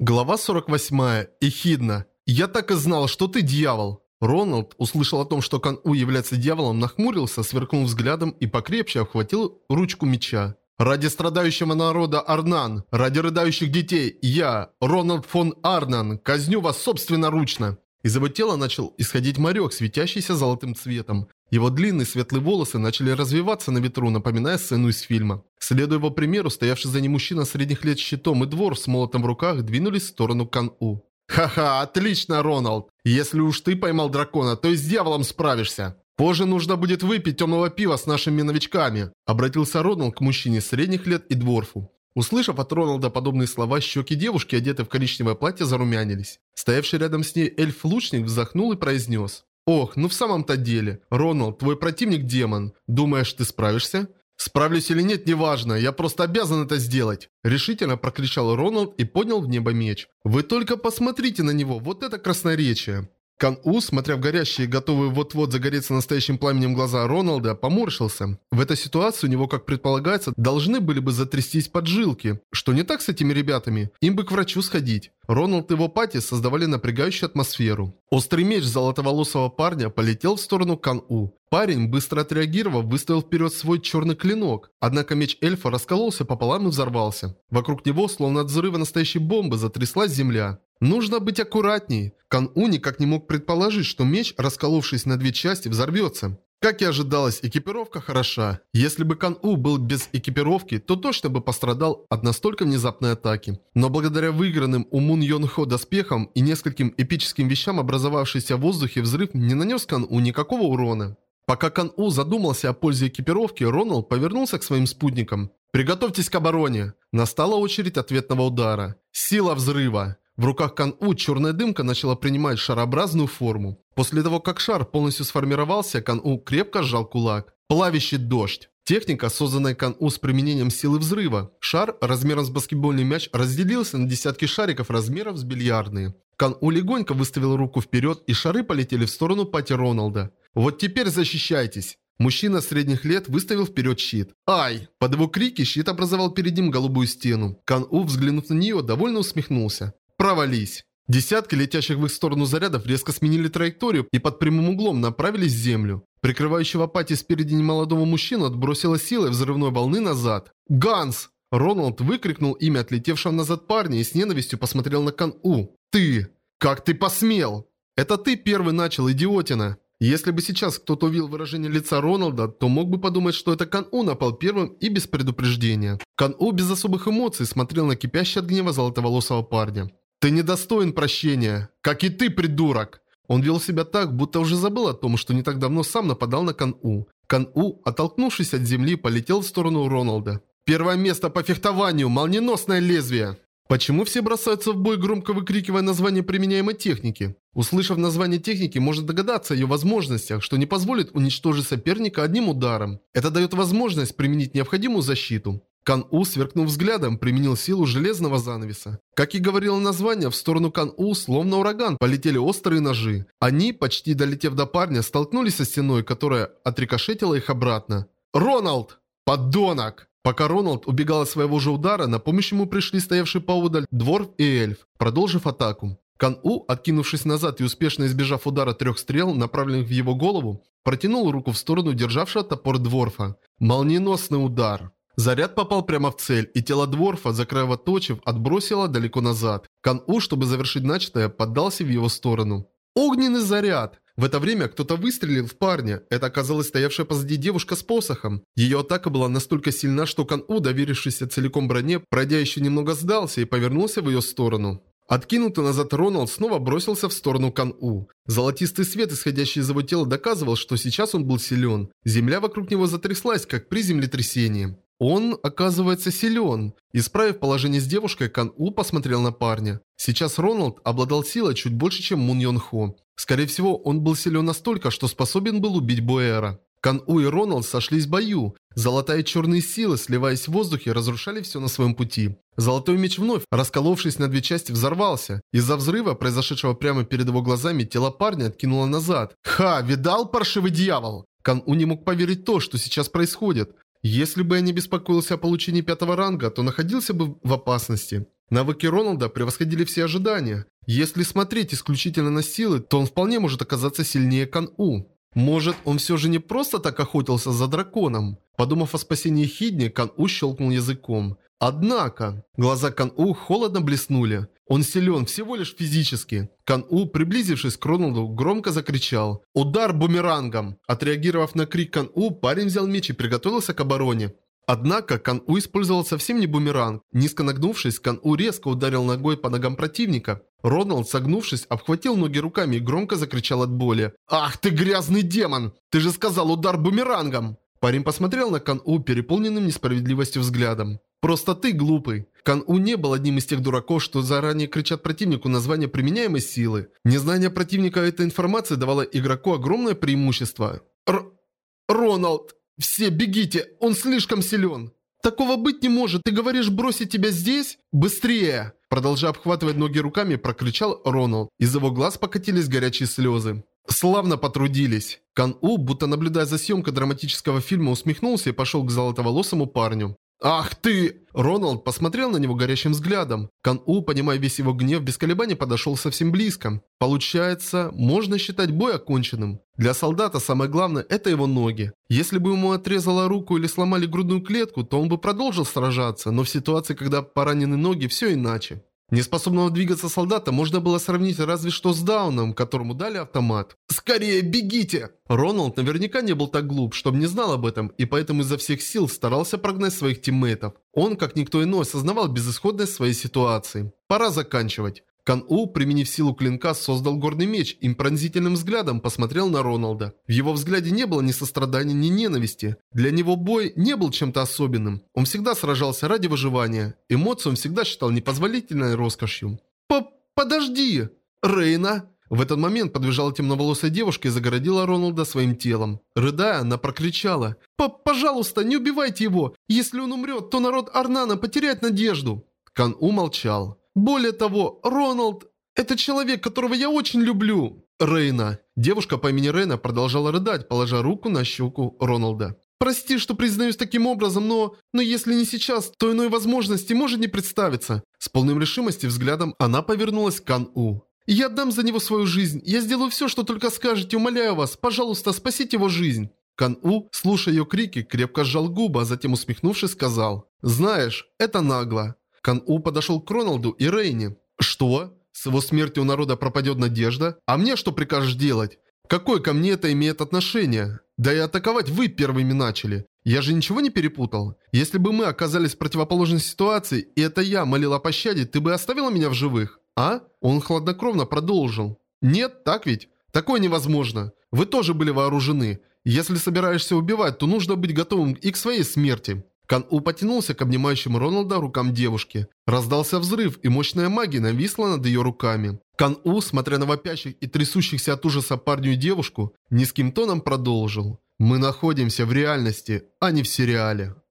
Глава 48. Эхидна. «Я так и знал, что ты дьявол!» Роналд услышал о том, что Кан-У является дьяволом, нахмурился, сверкнул взглядом и покрепче обхватил ручку меча. «Ради страдающего народа Арнан, ради рыдающих детей, я, Рональд фон Арнан, казню вас собственноручно!» Из его тела начал исходить морек, светящийся золотым цветом. Его длинные светлые волосы начали развиваться на ветру, напоминая сцену из фильма. Следуя его примеру, стоявший за ним мужчина средних лет щитом и двор с молотом в руках двинулись в сторону Кан-У. «Ха-ха, отлично, Роналд! Если уж ты поймал дракона, то и с дьяволом справишься!» «Позже нужно будет выпить темного пива с нашими новичками», обратился Роналд к мужчине средних лет и дворфу. Услышав от Роналда подобные слова, щеки девушки, одетой в коричневое платье, зарумянились. Стоявший рядом с ней эльф-лучник вздохнул и произнес. «Ох, ну в самом-то деле. Роналд, твой противник демон. Думаешь, ты справишься?» «Справлюсь или нет, неважно, я просто обязан это сделать!» Решительно прокричал Роналд и поднял в небо меч. «Вы только посмотрите на него, вот это красноречие!» Кан-У, смотря в горящие, готовые вот-вот загореться настоящим пламенем глаза Роналда, поморщился. В этой ситуации у него, как предполагается, должны были бы затрястись поджилки. Что не так с этими ребятами? Им бы к врачу сходить. Роналд и его пати создавали напрягающую атмосферу. Острый меч золотоволосого парня полетел в сторону Кан-У. Парень, быстро отреагировав, выставил вперед свой черный клинок. Однако меч эльфа раскололся пополам и взорвался. Вокруг него, словно от взрыва настоящей бомбы, затряслась земля. Нужно быть аккуратней. Кан-У никак не мог предположить, что меч, расколовшись на две части, взорвется. Как и ожидалось, экипировка хороша. Если бы Кан-У был без экипировки, то точно бы пострадал от настолько внезапной атаки. Но благодаря выигранным у Мун Йон Хо доспехам и нескольким эпическим вещам образовавшийся в воздухе взрыв не нанес Кан-У никакого урона. Пока Кан-У задумался о пользе экипировки, Роналд повернулся к своим спутникам. «Приготовьтесь к обороне!» Настала очередь ответного удара. Сила взрыва. В руках Кан-У черная дымка начала принимать шарообразную форму. После того, как шар полностью сформировался, Кан-У крепко сжал кулак. Плавящий дождь. Техника, созданная Кан-У с применением силы взрыва. Шар размером с баскетбольный мяч разделился на десятки шариков размеров с бильярдные. Кан-У легонько выставил руку вперед, и шары полетели в сторону Пати Роналда. «Вот теперь защищайтесь!» Мужчина средних лет выставил вперед щит. «Ай!» Под его крики щит образовал перед ним голубую стену. Кан-У, взглянув на нее, довольно усмехнулся. Провались. Десятки летящих в их сторону зарядов резко сменили траекторию и под прямым углом направились в землю. Прикрывающего пати спереди немолодого мужчину отбросило силой взрывной волны назад. «Ганс!» Роналд выкрикнул имя отлетевшего назад парня и с ненавистью посмотрел на Кан-У. «Ты! Как ты посмел!» «Это ты первый начал, идиотина!» Если бы сейчас кто-то увидел выражение лица Роналда, то мог бы подумать, что это Кан-У напал первым и без предупреждения. Кан-У без особых эмоций смотрел на кипящий от гнева золотоволосого парня. «Ты недостоин прощения, как и ты, придурок!» Он вел себя так, будто уже забыл о том, что не так давно сам нападал на Кан-У. Кан-У, оттолкнувшись от земли, полетел в сторону Роналда. «Первое место по фехтованию! Молниеносное лезвие!» Почему все бросаются в бой, громко выкрикивая название применяемой техники? Услышав название техники, можно догадаться о ее возможностях, что не позволит уничтожить соперника одним ударом. Это дает возможность применить необходимую защиту. Кан-У, сверкнув взглядом, применил силу железного занавеса. Как и говорило название, в сторону Кан-У, словно ураган, полетели острые ножи. Они, почти долетев до парня, столкнулись со стеной, которая отрикошетила их обратно. «Роналд! Подонок!» Пока Роналд убегал от своего же удара, на помощь ему пришли стоявшие поодаль Дворф и Эльф, продолжив атаку. Кан-У, откинувшись назад и успешно избежав удара трех стрел, направленных в его голову, протянул руку в сторону державшего топор Дворфа. Молниеносный удар. Заряд попал прямо в цель, и тело Дворфа, закровоточив, отбросило далеко назад. Кан-У, чтобы завершить начатое, поддался в его сторону. Огненный заряд! В это время кто-то выстрелил в парня. Это оказалась стоявшая позади девушка с посохом. Ее атака была настолько сильна, что Кан-У, доверившийся целиком броне, пройдя еще немного сдался и повернулся в ее сторону. Откинутый назад Роналд снова бросился в сторону Кан-У. Золотистый свет, исходящий из его тела, доказывал, что сейчас он был силен. Земля вокруг него затряслась, как при землетрясении. Он, оказывается, силен. Исправив положение с девушкой, Кан-У посмотрел на парня. Сейчас Роналд обладал силой чуть больше, чем Мун Йон Хо. Скорее всего, он был силен настолько, что способен был убить Буэра. Кан-У и Роналд сошлись в бою. Золотая и черные силы, сливаясь в воздухе, разрушали все на своем пути. Золотой меч вновь, расколовшись на две части, взорвался. Из-за взрыва, произошедшего прямо перед его глазами, тело парня откинуло назад. «Ха! Видал, паршивый дьявол?» Кан-У не мог поверить то, что сейчас происходит. Если бы я не беспокоился о получении пятого ранга, то находился бы в опасности. Навыки Роналда превосходили все ожидания. Если смотреть исключительно на силы, то он вполне может оказаться сильнее Кан-У. Может, он все же не просто так охотился за драконом? Подумав о спасении Хидни, Кан-У щелкнул языком. Однако, глаза Кан-У холодно блеснули. Он силен всего лишь физически. Кан-У, приблизившись к Роналду, громко закричал «Удар бумерангом!». Отреагировав на крик Кан-У, парень взял меч и приготовился к обороне. Однако Кан-У использовал совсем не бумеранг. Низко нагнувшись, Кан-У резко ударил ногой по ногам противника. Роналд, согнувшись, обхватил ноги руками и громко закричал от боли. «Ах ты грязный демон! Ты же сказал удар бумерангом!» Парень посмотрел на Кан-У переполненным несправедливостью взглядом. «Просто ты глупый». Кан-У не был одним из тех дураков, что заранее кричат противнику название применяемой силы. Незнание противника этой информации давало игроку огромное преимущество. Р «Роналд! Все бегите! Он слишком силен!» «Такого быть не может! Ты говоришь бросить тебя здесь? Быстрее!» Продолжая обхватывать ноги руками, прокричал Роналд. Из его глаз покатились горячие слезы. Славно потрудились. Кан-У, будто наблюдая за съемкой драматического фильма, усмехнулся и пошел к золотоволосому парню. «Ах ты!» Роналд посмотрел на него горящим взглядом. Кан-У, понимая весь его гнев, без колебаний подошел совсем близко. Получается, можно считать бой оконченным. Для солдата самое главное – это его ноги. Если бы ему отрезала руку или сломали грудную клетку, то он бы продолжил сражаться, но в ситуации, когда поранены ноги, все иначе. Неспособного двигаться солдата можно было сравнить разве что с Дауном, которому дали автомат. «Скорее, бегите!» Роналд наверняка не был так глуп, чтобы не знал об этом, и поэтому изо всех сил старался прогнать своих тиммейтов. Он, как никто иной, осознавал безысходность своей ситуации. Пора заканчивать. Кан-У, применив силу клинка, создал горный меч и пронзительным взглядом посмотрел на Роналда. В его взгляде не было ни сострадания, ни ненависти. Для него бой не был чем-то особенным. Он всегда сражался ради выживания. Эмоции он всегда считал непозволительной роскошью. П «Подожди!» «Рейна!» В этот момент подбежала темноволосая девушка и загородила Роналда своим телом. Рыдая, она прокричала. «Пожалуйста, не убивайте его! Если он умрет, то народ Арнана потеряет надежду!» Кан-У молчал. Более того, Роналд – это человек, которого я очень люблю. Рейна. Девушка по имени Рейна продолжала рыдать, положа руку на щеку Роналда. «Прости, что признаюсь таким образом, но... Но если не сейчас, то иной возможности может не представиться». С полным решимости взглядом она повернулась к Кан-У. «Я отдам за него свою жизнь. Я сделаю все, что только скажете. Умоляю вас. Пожалуйста, спасите его жизнь». Кан-У, слушая ее крики, крепко сжал губы, а затем усмехнувшись сказал. «Знаешь, это нагло. Кан-У подошел к Роналду и Рейни. «Что? С его смертью у народа пропадет надежда? А мне что прикажешь делать? Какое ко мне это имеет отношение? Да и атаковать вы первыми начали. Я же ничего не перепутал? Если бы мы оказались в противоположной ситуации, и это я молил о пощаде, ты бы оставила меня в живых? А? Он хладнокровно продолжил. Нет, так ведь? Такое невозможно. Вы тоже были вооружены. Если собираешься убивать, то нужно быть готовым и к своей смерти. Кан-У потянулся к обнимающему Роналда рукам девушки. Раздался взрыв, и мощная магия нависла над ее руками. Кан-У, смотря на вопящих и трясущихся от ужаса парню и девушку, низким тоном продолжил. «Мы находимся в реальности, а не в сериале».